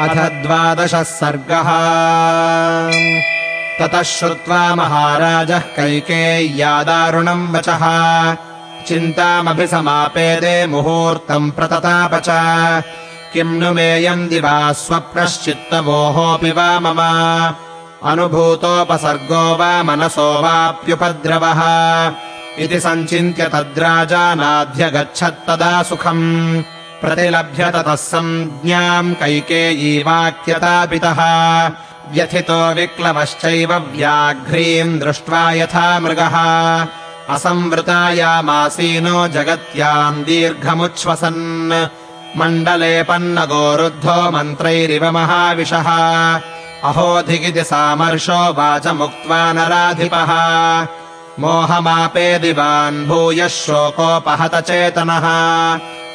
अथ द्वादशः सर्गः। ततः श्रुत्वा महाराजः कैकेय्यादारुणम् वचः। चिन्तामभिसमापेदे मुहूर्तम् प्रतताप च। किम् नु मेयम् दिवा स्वप्रश्चित्तवोहोऽपि वा मम। अनुभूतोपसर्गो वा मनसो वाप्युपद्रवः। इति सञ्चिन्त्य तद्राजानाध्यगच्छत्तदा सुखम् प्रतिलभ्य ततः सञ्ज्ञाम् कैकेयी वाक्यतापितः व्यथितो विक्लवश्चैव व्याघ्रीम् दृष्ट्वा यथा मृगः। असंवृतायामासीनो जगत्याम् दीर्घमुच्छ्वसन्। मण्डलेपन्नगोरुद्धो मन्त्रैरिव महाविशः अहोधिगिति सामर्शो वाचमुक्त्वा नराधिपः। मोहमापे दिवान् भूयः शोकोपहतचेतनः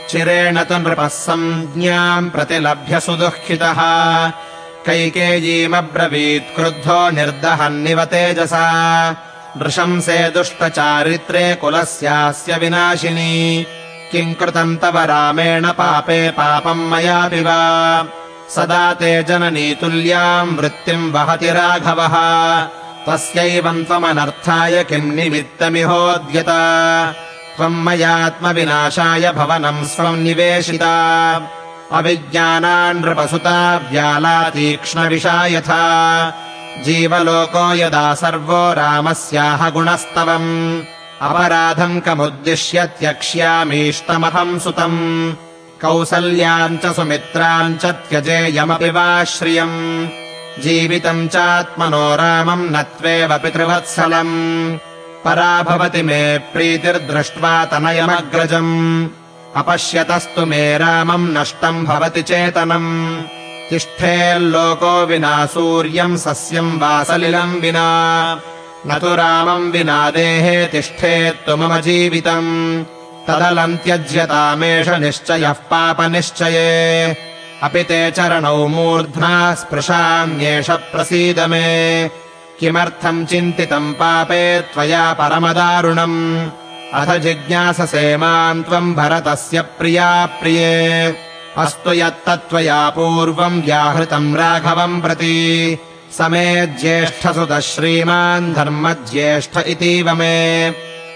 चिरेण तु नृपः सञ्ज्ञाम् प्रतिलभ्य सुदुःखितः। कैकेयीमब्रवीत् क्रुद्धो निर्दहन्निव तेजसा। नृशंसे दुष्टचारित्रे कुलस्यास्य विनाशिनी। किम् कृतम् तव रामेण पापे पापम् मयापि वा। सदा ते जननी तुल्याम् वृत्तिम् वहति राघवः। तस्यैवम् त्वमनर्थाय किम् निमित्तमिहोद्यता त्वम् मयात्मविनाशाय भवनम् स्वम् निवेशिता। अविज्ञानान्नृपसुता व्याला तीक्ष्णविषा यथा जीवलोको यदा सर्वो रामस्याह गुणस्तवम्। अपराधम् कमुद्दिश्य त्यक्ष्यामीष्टमहम् सुतम्। कौसल्याम् च सुमित्राम् च त्यजेयमपि वा श्रियम् जीवितम् चात्मनो रामम् न त्वेव पितृवत्सलम् परा भवति मे प्रीतिर्दृष्ट्वा तनयमग्रजम्। अपश्यतस्तु मे रामम् नष्टम् भवति चेतनम्। तिष्ठेल्लोको विना सूर्यम् सस्यम् वा सलिलम् विना। न तु रामम् विना देहे तिष्ठेत्तु मम जीवितम्। तदलम् त्यज्यतामेष निश्चयः पापनिश्चये। अपि ते चरणौ मूर्ध्ना स्पृशाम्येष प्रसीद मे किमर्थम् चिन्तितम् पापे त्वया परमदारुणम्? अथ जिज्ञाससे माम् त्वम् भरतस्य प्रिया प्रिये। अस्तु यत्तत्त्वया पूर्वम् व्याहृतम् राघवम् प्रति। समे ज्येष्ठसुतः श्रीमान् धर्मज्येष्ठ इतीव मे।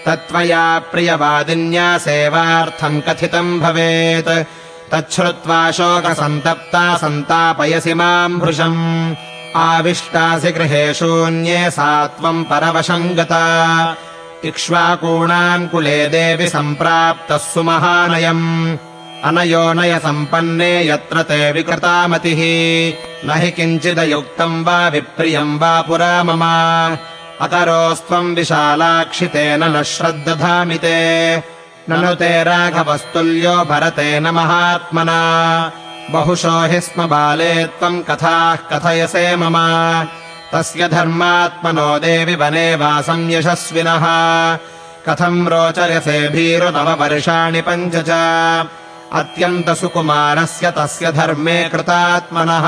तत्त्वया प्रियवादिन्या सेवार्थम् कथितम् भवेत्। तच्छ्रुत्वा शोकसन्तप्ता सन्तापयसि माम् भृशम् आविष्टासि गृहे शून्ये सा त्वम् परवशम् गता। इक्ष्वाकूणाम् कुले देवि सम्प्राप्तः सुमहानयम्। अनयोनयसम्पन्ने यत्र ते विकृतामतिः। न हि किञ्चिदयुक्तम् वा विप्रियम् वा पुरा मम। अकरोस्त्वम् विशालाक्षितेन न श्रद्दधामि ते। ननु ते राघवस्तुल्यो भरतेन महात्मना बहुशो हि स्म बाले त्वम् कथाः कथयसे मम। तस्य धर्मात्मनो देवि वने वासम् यशस्विनः। कथम् रोचयसे भीरु तव वर्षाणि पञ्च च। अत्यन्तसुकुमारस्य तस्य धर्मे कृतात्मनः।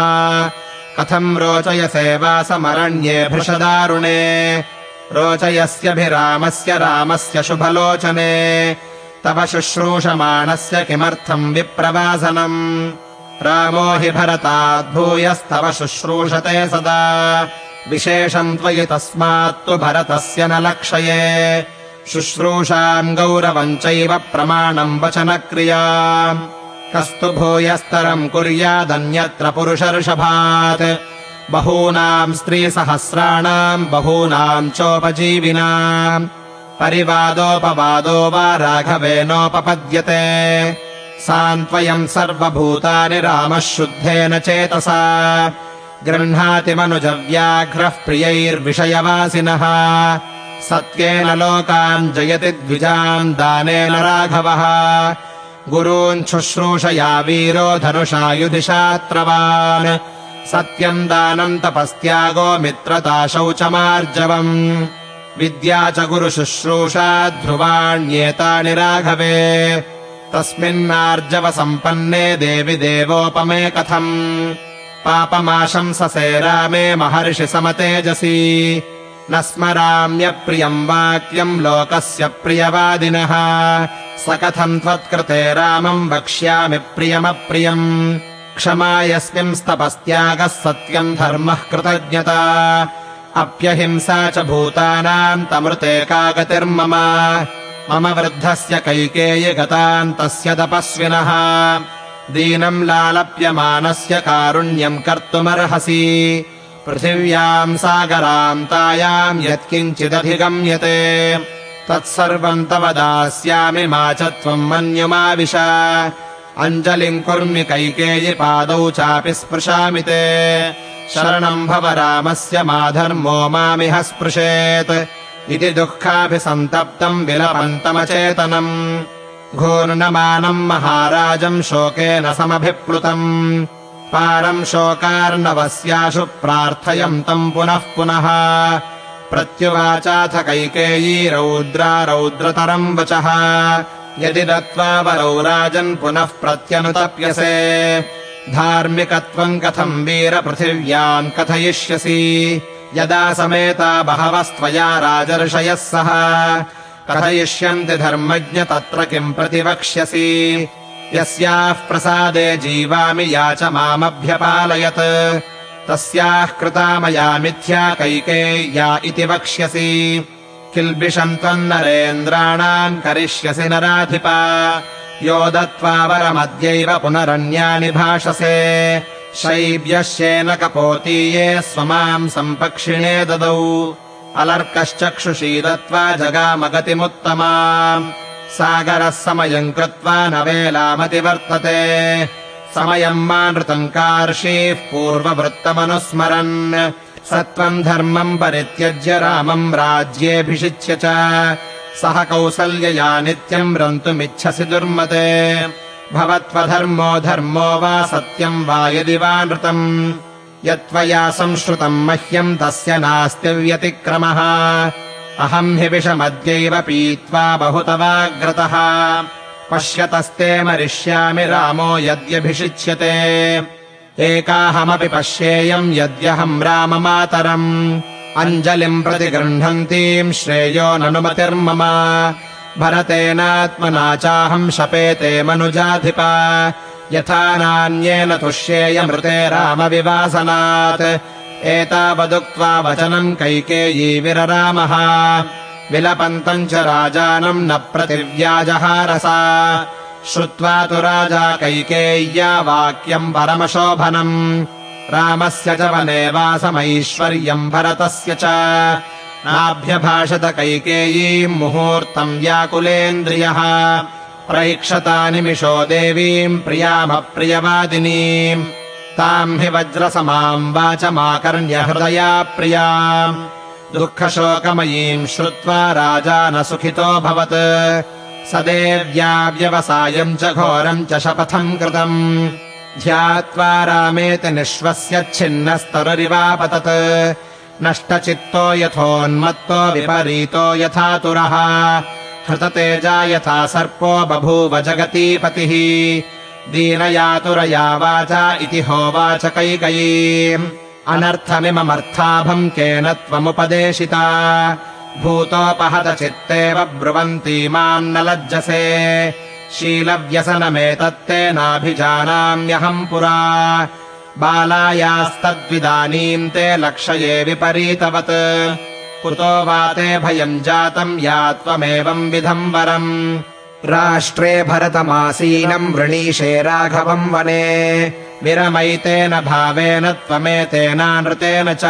कथम् रोचयसे वासमरण्ये भृशदारुणे। रोचयस्यभिरामस्य रामस्य शुभलोचने। तव शुश्रूषमाणस्य किमर्थम् विप्रवासनम् रामो हि भरताद्भूयस्तव शुश्रूषते सदा। विशेषम् त्वयि तस्मात्तु भरतस्य न लक्षये। शुश्रूषाम् गौरवम् चैव प्रमाणम् वचनक्रिया। कस्तु भूयस्तरम् कुर्यादन्यत्र पुरुषर्षभात्। बहूनाम् स्त्रीसहस्राणाम् बहूनाम् चोपजीविनाम् परिवादोपवादो वा राघवेनोपपद्यते सान्त्वयम् सर्वभूतानि रामः शुद्धेन चेतसा। गृह्णाति मनुजव्याघ्रः प्रियैर्विषयवासिनः। सत्येन लोकान् जयति द्विजाम् दानेन राघवः। गुरून् शुश्रूषया वीरो धनुषा युधिशात्रवान् सत्यम् दानम् तपस्त्यागो मित्रता शौचमार्जवम् विद्या च गुरुशुश्रूषा ध्रुवाण्येतानि राघवे तस्मिन्नार्जवसम्पन्ने देवि देवोपमे कथम्। पापमाशंससे रामे महर्षि समतेजसी। न स्मराम्यप्रियम् वाक्यम् लोकस्य प्रियवादिनः। स कथम् त्वत्कृते रामम् वक्ष्यामि प्रियमप्रियम्। क्षमा यस्मिंस्तपस्त्यागः सत्यम् धर्मः कृतज्ञता। अप्यहिंसा च भूतानाम् तमृते का गतिर्मम मम वृद्धस्य कैकेयि गताम् तस्य तपस्विनः। दीनम् लालप्यमानस्य कारुण्यम् कर्तुमर्हसि। पृथिव्याम् सागराम् तायाम् यत्किञ्चिदधिगम्यते। तत्सर्वम् तव दास्यामि मा च त्वम् मन्युमाविश। अञ्जलिम् कुर्मि कैकेयि पादौ चापि स्पृशामि ते। शरणम् भव रामस्य माधर्मो मामिह स्पृशेत् इति दुःखाभिसन्तप्तम् विलपन्तमचेतनम्। घूर्णमानम् महाराजम् शोकेन समभिप्लुतम्। पारम् शोकार्णवस्याशु प्रार्थयम् तम् पुनः पुनः। प्रत्युवाचाथ कैकेयी रौद्रा रौद्रतरम् वचः। यदि दत्त्वा वरौ राजन् पुनः प्रत्यनुतप्यसे। धार्मिकत्वम् कथम् वीरपृथिव्याम् कथयिष्यसि यदा समेता बहवस्त्वया राजर्षयः सह कथयिष्यन्ति धर्मज्ञ तत्र किम् प्रतिवक्ष्यसि। यस्याः प्रसादे जीवामि या च मामभ्यपालयत्। तस्याः कृता मया मिथ्या कैकेय्या इति वक्ष्यसि। किल्बिषम् त्वम् नरेन्द्राणाम् करिष्यसि नराधिपा। यो दत्त्वा वरमद्यैव पुनरन्यानि भाषसे शैव्यश्येन कपोतीये स्वमाम् सम्पक्षिणे ददौ। अलर्कश्चक्षुषी दत्त्वा जगामगतिमुत्तमा सागरः समयम् कृत्वा न वेलामतिवर्तते समयम् मा नृतम् कार्षीः पूर्ववृत्तमनुस्मरन्। स त्वम् धर्मम् परित्यज्य रामम् राज्येऽभिषिच्य च। सः कौसल्यया नित्यम् रन्तुमिच्छसि दुर्मते भवत्वधर्मो धर्मो वा सत्यम् वा यदि वा नृतम्। यत्त्वया संश्रुतम् मह्यम् तस्य नास्ति व्यतिक्रमः अहम् हि विषमद्यैव पीत्वा बहुतवाग्रतः। पश्यतस्ते मरिष्यामि रामो यद्यभिषिच्यते। एकाहमपि पश्येयम् यद्यहम् राममातरम्। अञ्जलिम् प्रति गृह्णन्तीम् श्रेयो ननुमतिर्मम भरतेनात्मना चाहम् शपेते मनुजाधिपा। यथा नान्येन तुष्येयमृते रामविवासनात्। एतावदुक्त्वा वचनम् कैकेयी विररामः। विलपन्तम् च राजानम् न प्रतिव्याजहारसा। श्रुत्वा तु राजा कैकेय्या वाक्यम् परमशोभनम्। रामस्य च वने वासमैश्वर्यम् भरतस्य च नाभ्यभाषत कैकेयीम् मुहूर्तम् व्याकुलेन्द्रियः। प्रैक्षता निमिषो देवीम् प्रियामप्रियवादिनीम्। ताम् हि वज्रसमाम् वाचमाकर्ण्यहृदया प्रियाम्। दुःखशोकमयीम् श्रुत्वा राजा न सुखितोऽभवत् स देव्या व्यवसायम् च घोरम् च शपथम् कृतम्। ध्यात्वा रामेति निःश्वस्यच्छिन्नस्तरुरिवापतत् नष्टचित्तो यथोन्मत्तो विपरीतो यथातुरः। हृततेजा यथा सर्पो बभूव जगतीपतिः। दीनयातुरया वाचा इति होवाच कैकयी अनर्थमिममर्थाभम् केन त्वमुपदेशिता। भूतोपहतचित्तेव ब्रुवन्ती माम् न लज्जसे। शीलव्यसनमेतत्ते नाभिजानाम्यहम् पुरा बालायास्तद्विदानीम् ते लक्षये विपरीतवत्। कुतो वा ते भयम् जातम् या त्वमेवम् विधम् वरम्। राष्ट्रे भरतमासीनम् वृणीषे राघवम् वने। विरमैतेन भावेन त्वमेतेनानृतेन च।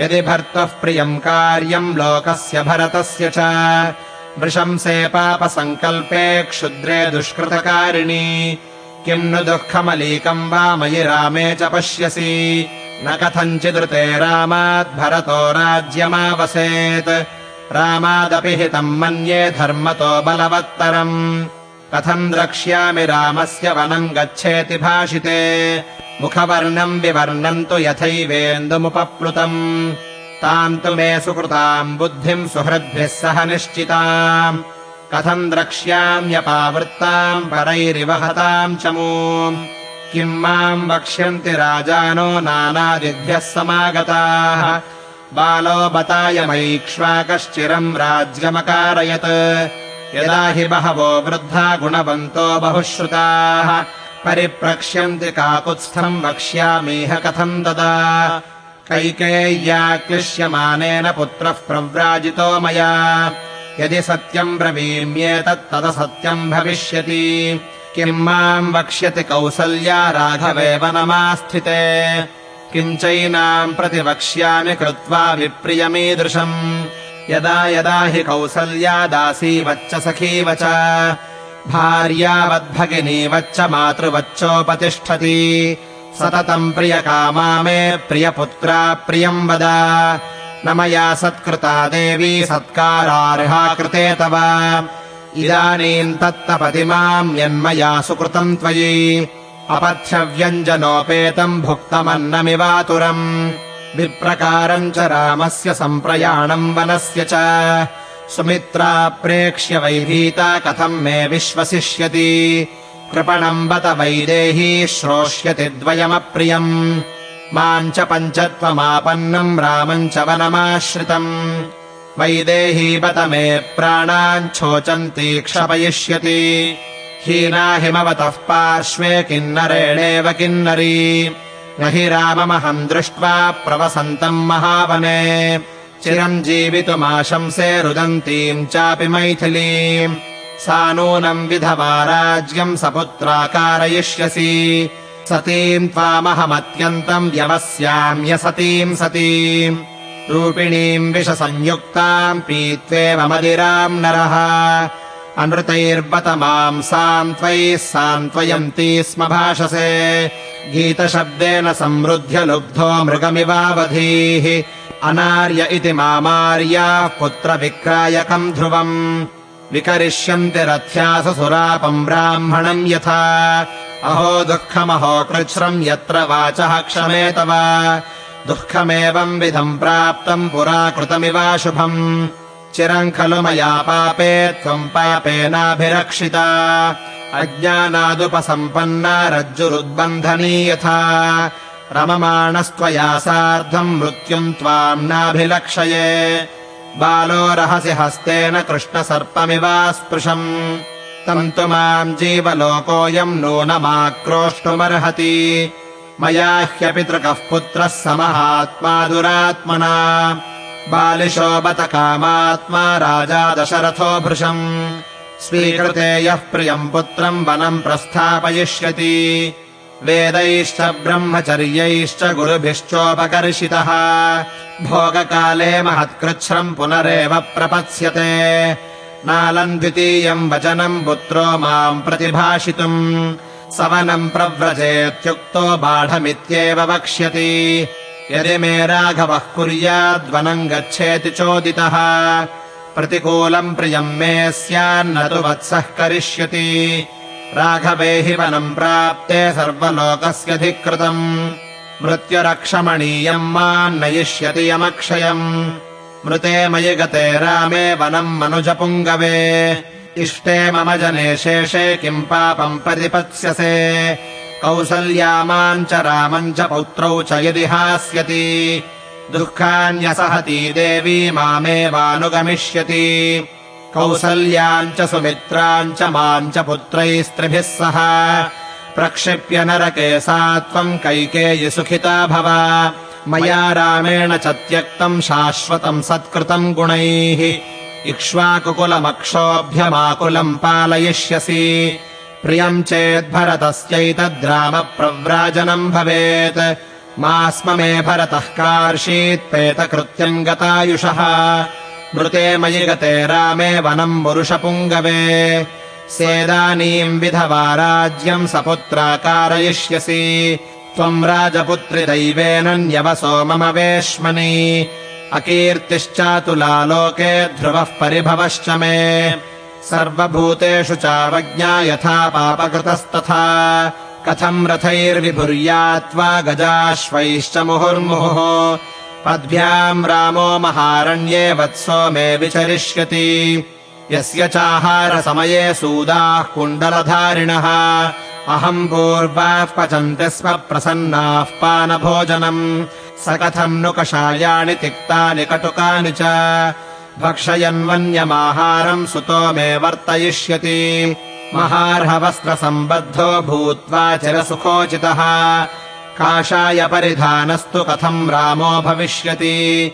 यदि भर्तुः प्रियम् कार्यम् लोकस्य भरतस्य च। वृशंसे पापसङ्कल्पे क्षुद्रे दुष्कृतकारिणि किम् नु दुःखमलीकम् वा मयि रामे च पश्यसि। न कथञ्चिदृते रामाद्भरतो राज्यमावसेत्। रामादपि हितम् मन्ये धर्मतो बलवत्तरम्। कथम् द्रक्ष्यामि रामस्य वनम् गच्छेति भाषिते। मुखवर्णम् विवर्णन्तु यथैवेन्दुमुपप्लुतम्। ताम् तु मे सुकृताम् बुद्धिम् सुहृद्भिः सह निश्चिताम् कथम् द्रक्ष्याम्यपावृत्ताम् परैरिवहताम् चमूम् किम् माम् वक्ष्यन्ति राजानो नानादिभ्यः समागताः। बालो बतायमैक्ष्वाकश्चिरम् राज्यमकारयत्। यदा हि बहवो वृद्धा गुणवन्तो बहुश्रुताः। परिप्रक्ष्यन्ति काकुत्स्थम् वक्ष्यामीह कथम् ददा। कैकेय्या क्लिश्यमानेन पुत्रः प्रव्राजितो मया यदि सत्यम् ब्रवीम्येतत्तदसत्यम् भविष्यति किम् माम् वक्ष्यति कौसल्या राघवेव नमास्थिते। किञ्चैनाम् प्रतिवक्ष्यामि कृत्वा विप्रियमीदृशम्। यदा यदा हि कौसल्यादासीवच्च सखीव च भार्यावद्भगिनीवच्च मातृवच्चोपतिष्ठति। सततम् प्रियकामा मे प्रियपुत्रा प्रियम् वद न मया सत्कृता देवी सत्कारार्हा कृते तव। इदानीम् तत्तपति माम् यन्मया सुकृतम् त्वयि। अपथ्यव्यञ्जनोपेतम् भुक्तमन्नमिवातुरम्। विप्रकारम् च रामस्य सम्प्रयाणम् वनस्य च। सुमित्रा प्रेक्ष्य वैभीता कथम् मे विश्वसिष्यति। कृपणम् बत वैदेही श्रोष्यति द्वयमप्रियम् माम् च पञ्चत्वमापन्नम् रामम् च वनमाश्रितम्। वैदेही बत मे प्राणाञ्छोचन्ती क्षपयिष्यति। हीना हिमवतः पार्श्वे किन्नरेणेव किन्नरी। न हि राममहम् दृष्ट्वा प्रवसन्तम् महावने। चिरम् जीवितुमाशंसे रुदन्तीम् चापि मैथिलीम्। सा नूनम् विधवा राज्यम् सपुत्रा कारयिष्यसि सतीम् त्वामहमत्यन्तम् व्यवस्याम्यसतीम् सतीम् रूपिणीम् विषसंयुक्ताम् पीत्वेव मदिराम् नरः। अनृतैर्बत माम् सान्त्वैः सान्त्वयन्ती स्म भाषसे। गीतशब्देन संवृध्य लुब्धो मृगमिवावधीः। अनार्य इति मामार्याः पुत्रविक्रायकम् ध्रुवम्। विकरिष्यन्ति रथ्यासु सुरापम् ब्राह्मणम् यथा अहो दुःखमहो कृच्छ्रम् यत्र वाचः क्षमे तव। दुःखमेवम् विधम् प्राप्तम् पुरा कृतमिवाशुभम् चिरम् खलु मया पापे त्वम् पापेनाभिरक्षिता। अज्ञानादुपसम्पन्ना रज्जुरुद्बन्धनी यथा। रममाणस्त्वया सार्धम् मृत्युम् त्वाम् नाभिलक्षये। बालो रहसि हस्तेन कृष्णसर्पमिवास्पृशम् तु माम् जीवलोकोऽयम् नूनमाक्रोष्टुमर्हति। मया ह्यपितृकः पुत्रः समहात्मा दुरात्मना। बालिशो बत कामात्मा राजा दशरथो भृशम्। स्वीकृते यः प्रियम् पुत्रम् वनम् प्रस्थापयिष्यति। वेदैश्च ब्रह्मचर्यैश्च गुरुभिश्चोपकर्षितः। भोगकाले महत्कृच्छ्रम् पुनरेव प्रपत्स्यते नालम् द्वितीयम् वचनम् पुत्रो माम् प्रतिभाषितुम् सवनम् प्रव्रजेत्युक्तो बाढमित्येव वक्ष्यति। यदि मे राघवः कुर्याद्वनम् गच्छेति चोदितः प्रतिकूलम् प्रियम् मे स्यान्न तु वत्सः करिष्यति। राघवे हि वनम् प्राप्ते सर्वलोकस्यधिकृतम्। मृत्युरक्षमणीयम् माम् नयिष्यति यमक्षयम् मृते मयि गते रामे वनम् मनुजपुङ्गवे। इष्टे मम जने शेषे किम् पापम् प्रतिपत्स्यसे। कौसल्यामाम् च रामम् च पौत्रौ च यदि हास्यति। दुःखान्यसहती देवी मामेवानुगमिष्यति कौसल्याम् च सुमित्राम् च माम् च पुत्रैस्त्रिभिः सह। प्रक्षिप्य नरके सा त्वम् कैकेयि सुखिता भव मया रामेण च त्यक्तम् शाश्वतम् सत्कृतम् गुणैः। इक्ष्वाकुकुलमक्षोभ्यमाकुलम् पालयिष्यसि। प्रियम् चेद्भरतस्यैतद्रामप्रव्राजनम् भवेत्। मा स्म मे भरतः कार्षीत्पेतकृत्यम् गतायुषः। मृते मयि गते रामे वनम् पुरुषपुङ्गवे सेदानीम् विधवा राज्यम् सपुत्रा कारयिष्यसि त्वम् राजपुत्रिदैवेन न्यवसो मम वेश्मनि। अकीर्तिश्चातुलालोके ध्रुवः परिभवश्च मे। सर्वभूतेषु चावज्ञा यथा पापकृतस्तथा। कथम् रथैर्विभुर्यात्वा गजाश्वैश्च मुहुर्मुहुः। पद्भ्याम् रामो महारण्ये वत्सो मे विचरिष्यति। यस्य चाहारसमये सूदाः कुण्डलधारिणः अहम् पूर्वाः पचन्ति स्म प्रसन्नाः पानभोजनम्। स कथम् नु कषायाणि तिक्तानि कटुकानि च। भक्षयन्वन्यमाहारम् सुतो मे वर्तयिष्यति। महार्हवस्त्रसम्बद्धो भूत्वा चिरसुखोचितः। काषाय परिधानस्तु कथम् रामो भविष्यति।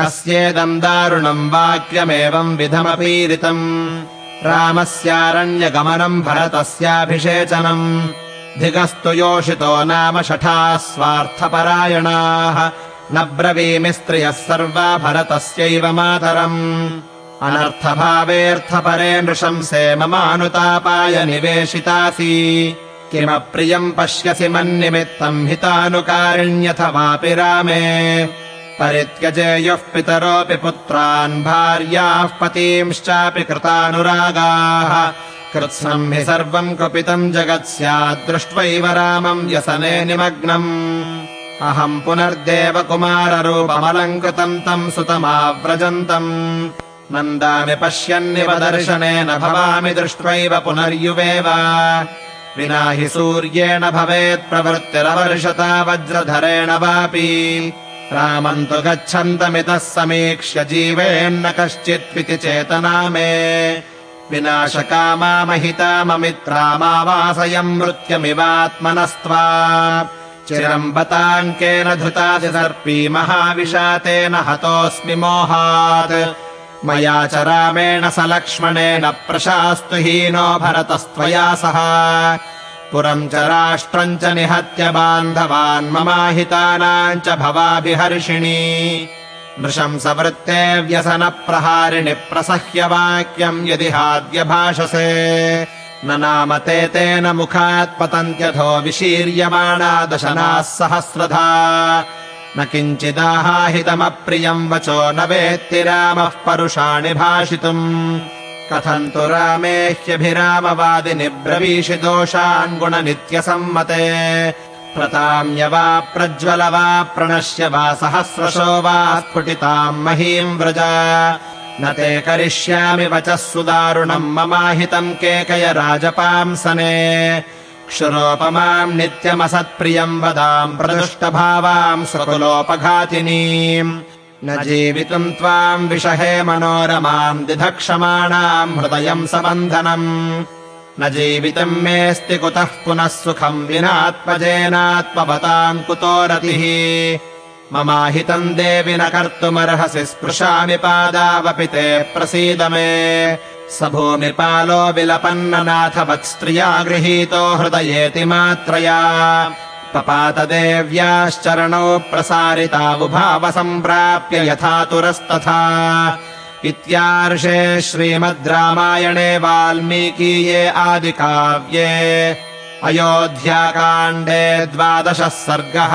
कस्येदम् दारुणम् वाक्यमेवम् विधमपीडितम् रामस्यारण्यगमनम् भरतस्याभिषेचनम्। धिगस्तु योषितो नाम शठाः स्वार्थपरायणाः न ब्रवीमि स्त्रियः सर्वा भरतस्यैव मातरम्। अनर्थभावेऽर्थपरे नृशंसे ममानुतापाय निवेशितासि। किमप्रियम् पश्यसि मन्निमित्तम् हितानुकारिण्यथवापि रामे परित्यजेयुः पितरोऽपि पुत्रान् भार्याः पतींश्चापि कृतानुरागाः। कृत्स्नम् हि सर्वम् कुपितम् जगत् स्याद्दृष्ट्वैव रामम् व्यसने निमग्नम्। अहम् पुनर्देव कुमाररूपमलङ्कृतम् तम् सुतमाव्रजन्तम्। नन्दामि पश्यन्निव दर्शनेन भवामि दृष्ट्वैव पुनर्युवेव। विना हि सूर्येण भवेत् प्रवृत्तिरवर्षता वज्रधरेण वापि रामम् तु गच्छन्तमितः समीक्ष्य जीवेन्न कश्चित्विति चेतना मे विनाशकामामहिताममित्रामावासयम् चिरम् बताङ्केन धृतासि सर्पी महाविशातेन हतोऽस्मि मोहात्। मया च रामेण स लक्ष्मणेन प्रशास्तु हीनो भरतस्त्वया सह पुरम् च राष्ट्रम् च निहत्य बान्धवान् ममाहितानाम् च भवाभिहर्षिणी। नृशंसवृत्ते व्यसनप्रहारिणि प्रसह्य वाक्यम् यदि हाद्यभाषसे न नाम ते तेन मुखात् पतन्त्यथो विशीर्यमाणा दशनाः सहस्रधा। न किञ्चिदाहाहितमप्रियम् वचो न वेत्ति रामः परुषाणि भाषितुम् कथम् तु रामे ह्यभिरामवादिनि ब्रवीषि दोषान् गुणनित्यसम्मते। प्रताम्य वा प्रज्वल वा प्रणश्य वा सहस्रशो वा स्फुटिताम् महीम् व्रज। न ते करिष्यामि वचः सुदारुणम् ममाहितम् केकय राजपांसने। क्षुरोपमाम् नित्यमसत्प्रियम् वदाम् प्रदुष्टभावाम् स्वकुलोपघातिनीम् न जीवितुम् त्वाम् विषहे मनोरमाम् दिधक्षमाणाम् हृदयम् सबन्धनम्। न जीवितम् मेऽस्ति कुतः पुनः सुखम् विनात्मजेनात्मवताम् कुतो रतिः। ममाहितम् देवि न कर्तुमर्हसि स्पृशामि पादावपि ते प्रसीद मे। स भूमिपालो विलपन्ननाथवत्स्त्रिया गृहीतो हृदयेति मात्रया पपातदेव्याश्चरणौ प्रसारितावुभावसम्प्राप्य यथातुरस्तथा इत्यार्षे श्रीमद् रामायणे वाल्मीकीये आदिकाव्ये अयोध्याकाण्डे द्वादशः सर्गः